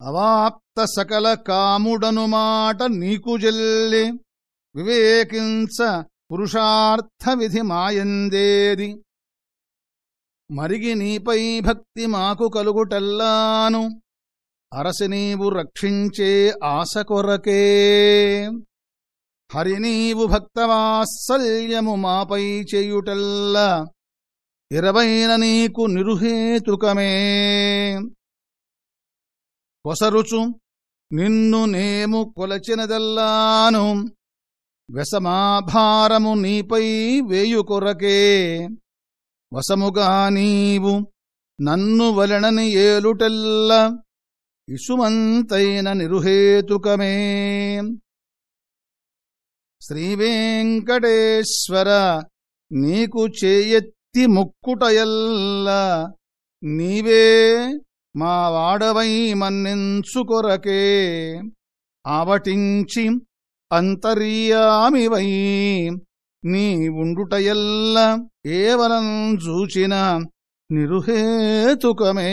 అవాప్త సకల కాముడనుమాట నీకు జల్లి వివేకించ పురుషార్థ విధి మాయందేది మరిగి నీపై భక్తి మాకు కలుగుటల్లాను. అరసి నీవు రక్షించే ఆశ కొరకే. హరి నీవు భక్తవాత్సల్యము మాపై చేయుటల్లా. ఇరవైన నీకు నిరుహేతుకమే. కొసరుచు నిన్ను నేము కొలచినదెల్లాను. వ్యసమాభారము నీపై వేయు కొరకే. వసముగా నీవు నన్ను వలనని ఏలుటెల్ల ఇసుమంతైన నిరుహేతుకమే. శ్రీవేంకటేశ్వర నీకు చేయెత్తి ముక్కుటయల్ల నీవే మా వాడవై మన్నించుకొరకే ఆవటించి అంతర్యామివై నీ ఉండుటయల్ల ఏవలం చూచిన నిరుహేతుకమే.